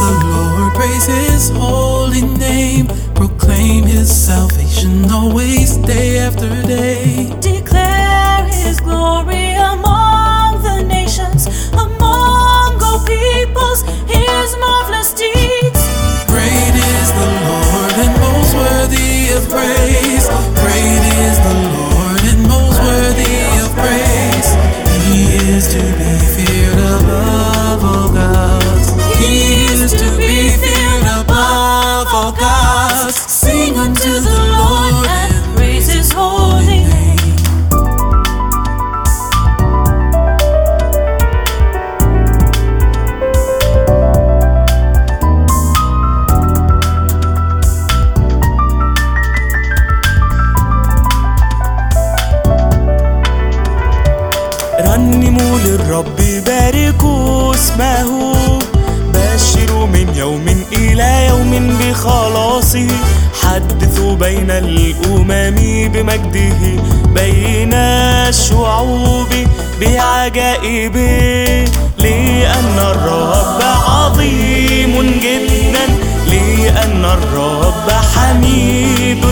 The Lord, praise his holy name. Proclaim his salvation always, day after day. Declare above all gods. Sing unto the Lord and praise his holy name. رنموا للرب باركوا اسمه بخلاصه حدثوا بين الأمم بمجده بين الشعوب بعجائبه لأن الرب عظيم جدا لأن الرب حميد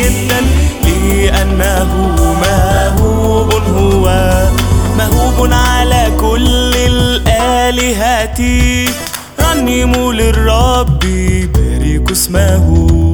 جدا لأنه مهوب هو مهوب على كل الآلهة رنموا للرب يملك اسمه.